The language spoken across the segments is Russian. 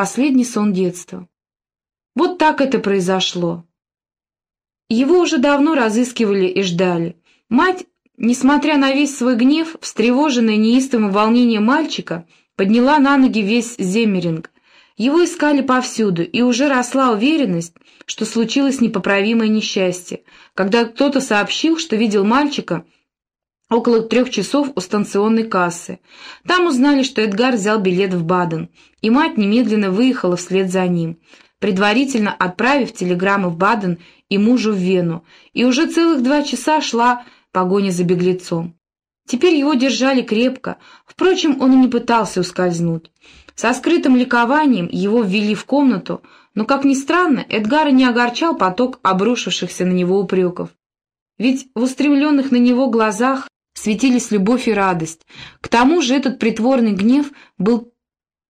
последний сон детства. Вот так это произошло. Его уже давно разыскивали и ждали. Мать, несмотря на весь свой гнев, встревоженная неистовым волнением мальчика, подняла на ноги весь Земеринг. Его искали повсюду, и уже росла уверенность, что случилось непоправимое несчастье, когда кто-то сообщил, что видел мальчика около трех часов у станционной кассы. Там узнали, что Эдгар взял билет в Баден, и мать немедленно выехала вслед за ним предварительно отправив телеграммы в Баден и мужу в Вену, и уже целых два часа шла погоня за беглецом. Теперь его держали крепко, впрочем, он и не пытался ускользнуть. Со скрытым ликованием его ввели в комнату, но, как ни странно, Эдгара не огорчал поток обрушившихся на него упреков. Ведь в устремленных на него глазах светились любовь и радость. К тому же этот притворный гнев был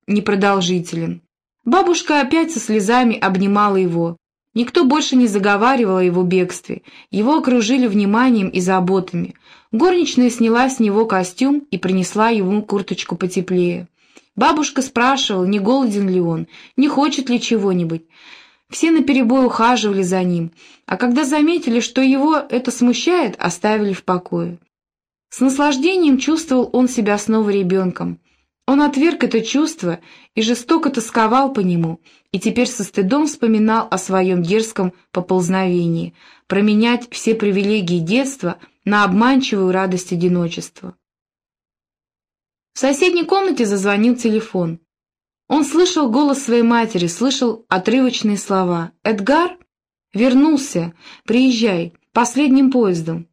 непродолжителен. Бабушка опять со слезами обнимала его. Никто больше не заговаривал о его бегстве. Его окружили вниманием и заботами. Горничная сняла с него костюм и принесла ему курточку потеплее. Бабушка спрашивала, не голоден ли он, не хочет ли чего-нибудь. Все наперебой ухаживали за ним, а когда заметили, что его это смущает, оставили в покое. С наслаждением чувствовал он себя снова ребенком. Он отверг это чувство и жестоко тосковал по нему, и теперь со стыдом вспоминал о своем дерзком поползновении, променять все привилегии детства на обманчивую радость одиночества. В соседней комнате зазвонил телефон. Он слышал голос своей матери, слышал отрывочные слова. «Эдгар? Вернулся. Приезжай. Последним поездом».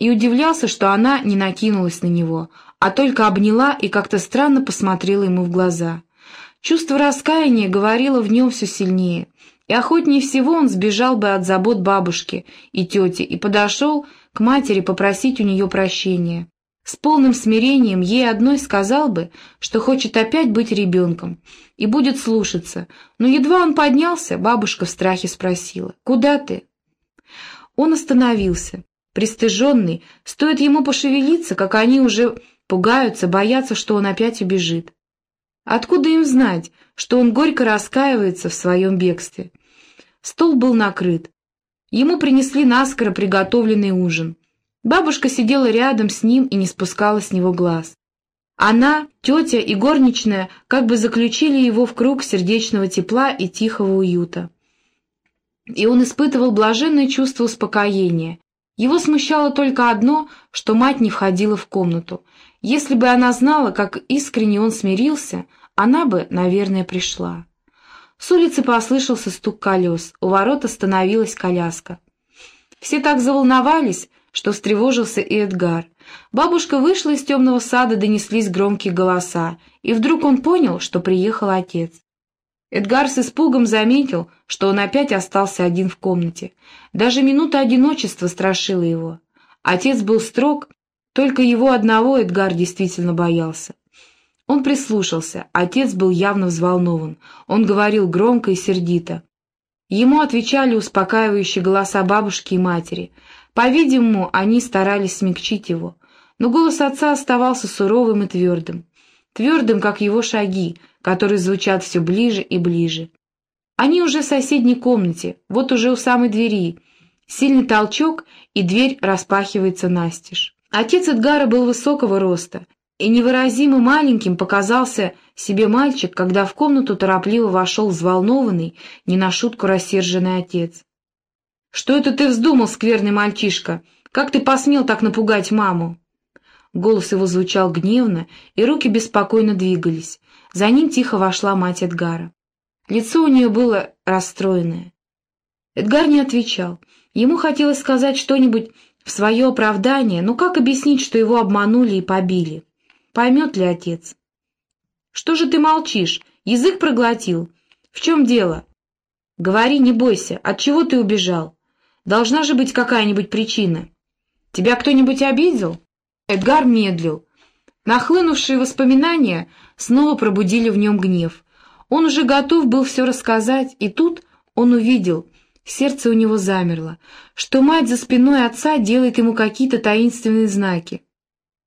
И удивлялся, что она не накинулась на него, а только обняла и как-то странно посмотрела ему в глаза. Чувство раскаяния говорило в нем все сильнее, и охотнее всего он сбежал бы от забот бабушки и тети и подошел к матери попросить у нее прощения. С полным смирением ей одной сказал бы, что хочет опять быть ребенком, и будет слушаться, но едва он поднялся, бабушка в страхе спросила, «Куда ты?» Он остановился, пристыженный, стоит ему пошевелиться, как они уже Пугаются, боятся, что он опять убежит. Откуда им знать, что он горько раскаивается в своем бегстве? Стол был накрыт. Ему принесли наскоро приготовленный ужин. Бабушка сидела рядом с ним и не спускала с него глаз. Она, тетя и горничная как бы заключили его в круг сердечного тепла и тихого уюта. И он испытывал блаженное чувство успокоения. Его смущало только одно, что мать не входила в комнату. Если бы она знала, как искренне он смирился, она бы, наверное, пришла. С улицы послышался стук колес, у ворот остановилась коляска. Все так заволновались, что встревожился и Эдгар. Бабушка вышла из темного сада, донеслись громкие голоса, и вдруг он понял, что приехал отец. Эдгар с испугом заметил, что он опять остался один в комнате. Даже минута одиночества страшила его. Отец был строг только его одного Эдгар действительно боялся. Он прислушался, отец был явно взволнован, он говорил громко и сердито. Ему отвечали успокаивающие голоса бабушки и матери. По-видимому, они старались смягчить его, но голос отца оставался суровым и твердым. Твердым, как его шаги, которые звучат все ближе и ближе. Они уже в соседней комнате, вот уже у самой двери. Сильный толчок, и дверь распахивается настежь. Отец Эдгара был высокого роста, и невыразимо маленьким показался себе мальчик, когда в комнату торопливо вошел взволнованный, не на шутку рассерженный отец. «Что это ты вздумал, скверный мальчишка? Как ты посмел так напугать маму?» Голос его звучал гневно, и руки беспокойно двигались. За ним тихо вошла мать Эдгара. Лицо у нее было расстроенное. Эдгар не отвечал. Ему хотелось сказать что-нибудь в свое оправдание, но как объяснить, что его обманули и побили? Поймет ли отец? Что же ты молчишь? Язык проглотил. В чем дело? Говори, не бойся. От чего ты убежал? Должна же быть какая-нибудь причина. Тебя кто-нибудь обидел? Эдгар медлил. Нахлынувшие воспоминания снова пробудили в нем гнев. Он уже готов был все рассказать, и тут он увидел, Сердце у него замерло, что мать за спиной отца делает ему какие-то таинственные знаки.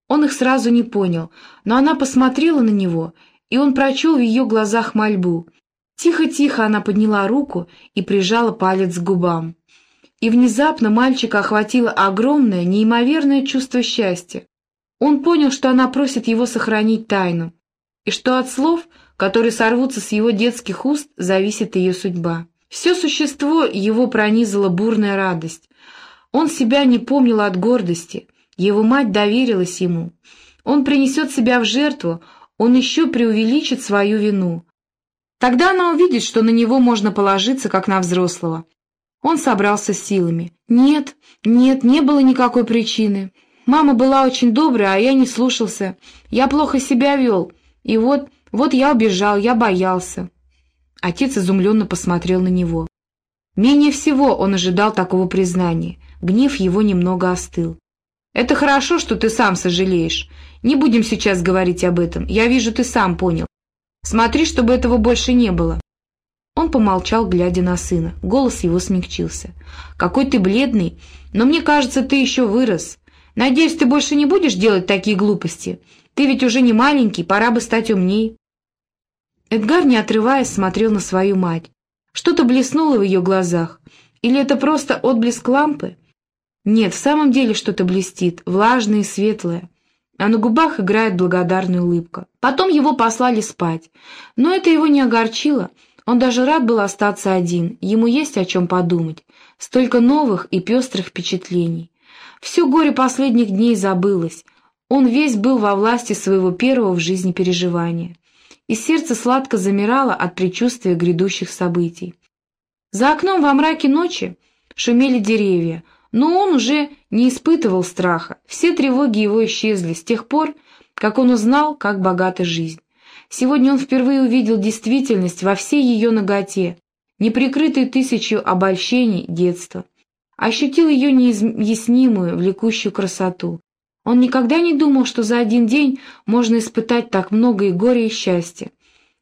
Он их сразу не понял, но она посмотрела на него, и он прочел в ее глазах мольбу. Тихо-тихо она подняла руку и прижала палец к губам. И внезапно мальчика охватило огромное, неимоверное чувство счастья. Он понял, что она просит его сохранить тайну, и что от слов, которые сорвутся с его детских уст, зависит ее судьба. Все существо его пронизала бурная радость. Он себя не помнил от гордости, его мать доверилась ему. Он принесет себя в жертву, он еще преувеличит свою вину. Тогда она увидит, что на него можно положиться, как на взрослого. Он собрался с силами. Нет, нет, не было никакой причины. Мама была очень добрая, а я не слушался. Я плохо себя вел. И вот, вот я убежал, я боялся. Отец изумленно посмотрел на него. Менее всего он ожидал такого признания. Гнев его немного остыл. «Это хорошо, что ты сам сожалеешь. Не будем сейчас говорить об этом. Я вижу, ты сам понял. Смотри, чтобы этого больше не было». Он помолчал, глядя на сына. Голос его смягчился. «Какой ты бледный, но мне кажется, ты еще вырос. Надеюсь, ты больше не будешь делать такие глупости. Ты ведь уже не маленький, пора бы стать умней». Эдгар, не отрываясь, смотрел на свою мать. Что-то блеснуло в ее глазах. Или это просто отблеск лампы? Нет, в самом деле что-то блестит, влажное и светлое. А на губах играет благодарная улыбка. Потом его послали спать. Но это его не огорчило. Он даже рад был остаться один. Ему есть о чем подумать. Столько новых и пестрых впечатлений. Все горе последних дней забылось. Он весь был во власти своего первого в жизни переживания и сердце сладко замирало от предчувствия грядущих событий. За окном во мраке ночи шумели деревья, но он уже не испытывал страха, все тревоги его исчезли с тех пор, как он узнал, как богата жизнь. Сегодня он впервые увидел действительность во всей ее ноготе, не прикрытой тысячу обольщений детства. Ощутил ее неизъяснимую, влекущую красоту, он никогда не думал, что за один день можно испытать так много и горя, и счастья.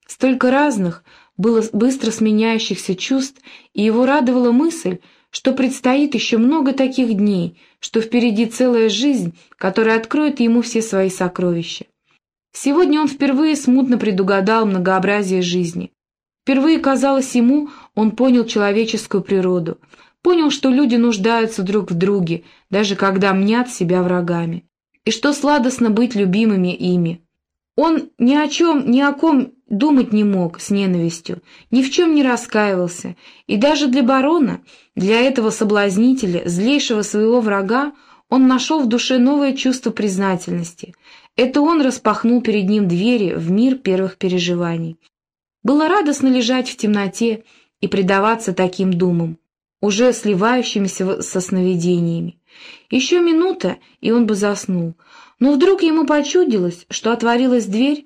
Столько разных, было быстро сменяющихся чувств, и его радовала мысль, что предстоит еще много таких дней, что впереди целая жизнь, которая откроет ему все свои сокровища. Сегодня он впервые смутно предугадал многообразие жизни. Впервые, казалось ему, он понял человеческую природу, понял, что люди нуждаются друг в друге, даже когда мнят себя врагами и что сладостно быть любимыми ими. Он ни о чем, ни о ком думать не мог с ненавистью, ни в чем не раскаивался, и даже для барона, для этого соблазнителя, злейшего своего врага, он нашел в душе новое чувство признательности. Это он распахнул перед ним двери в мир первых переживаний. Было радостно лежать в темноте и предаваться таким думам, уже сливающимися со сновидениями. Еще минута, и он бы заснул. Но вдруг ему почудилось, что отворилась дверь,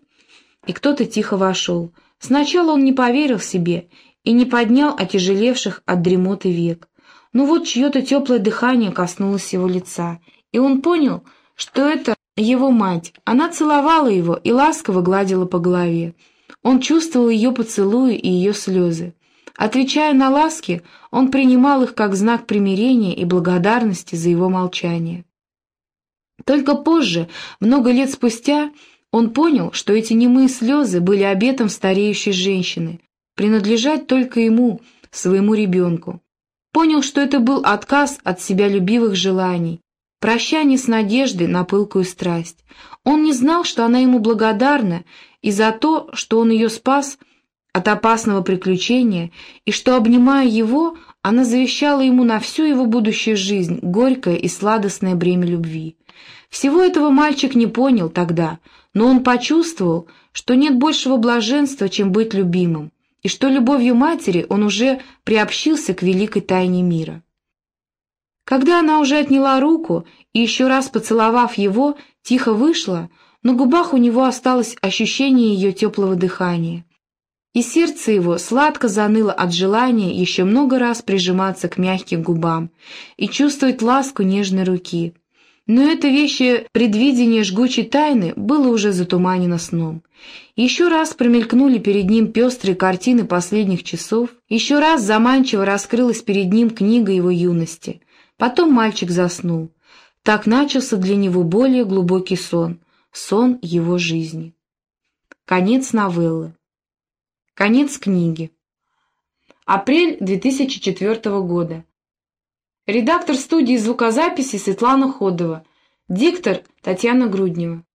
и кто-то тихо вошел. Сначала он не поверил себе и не поднял отяжелевших от дремоты век. Но вот чье-то теплое дыхание коснулось его лица, и он понял, что это его мать. Она целовала его и ласково гладила по голове. Он чувствовал ее поцелуи и ее слезы. Отвечая на ласки, он принимал их как знак примирения и благодарности за его молчание. Только позже, много лет спустя, он понял, что эти немые слезы были обетом стареющей женщины, принадлежать только ему, своему ребенку. Понял, что это был отказ от себя любивых желаний, прощание с надеждой на пылкую страсть. Он не знал, что она ему благодарна и за то, что он ее спас – от опасного приключения, и что, обнимая его, она завещала ему на всю его будущую жизнь горькое и сладостное бремя любви. Всего этого мальчик не понял тогда, но он почувствовал, что нет большего блаженства, чем быть любимым, и что любовью матери он уже приобщился к великой тайне мира. Когда она уже отняла руку и еще раз поцеловав его, тихо вышла, на губах у него осталось ощущение ее теплого дыхания и сердце его сладко заныло от желания еще много раз прижиматься к мягким губам и чувствовать ласку нежной руки. Но это вещи предвидение жгучей тайны было уже затуманено сном. Еще раз промелькнули перед ним пестрые картины последних часов, еще раз заманчиво раскрылась перед ним книга его юности. Потом мальчик заснул. Так начался для него более глубокий сон, сон его жизни. Конец новеллы. Конец книги. Апрель 2004 года. Редактор студии звукозаписи Светлана Ходова. Диктор Татьяна Груднева.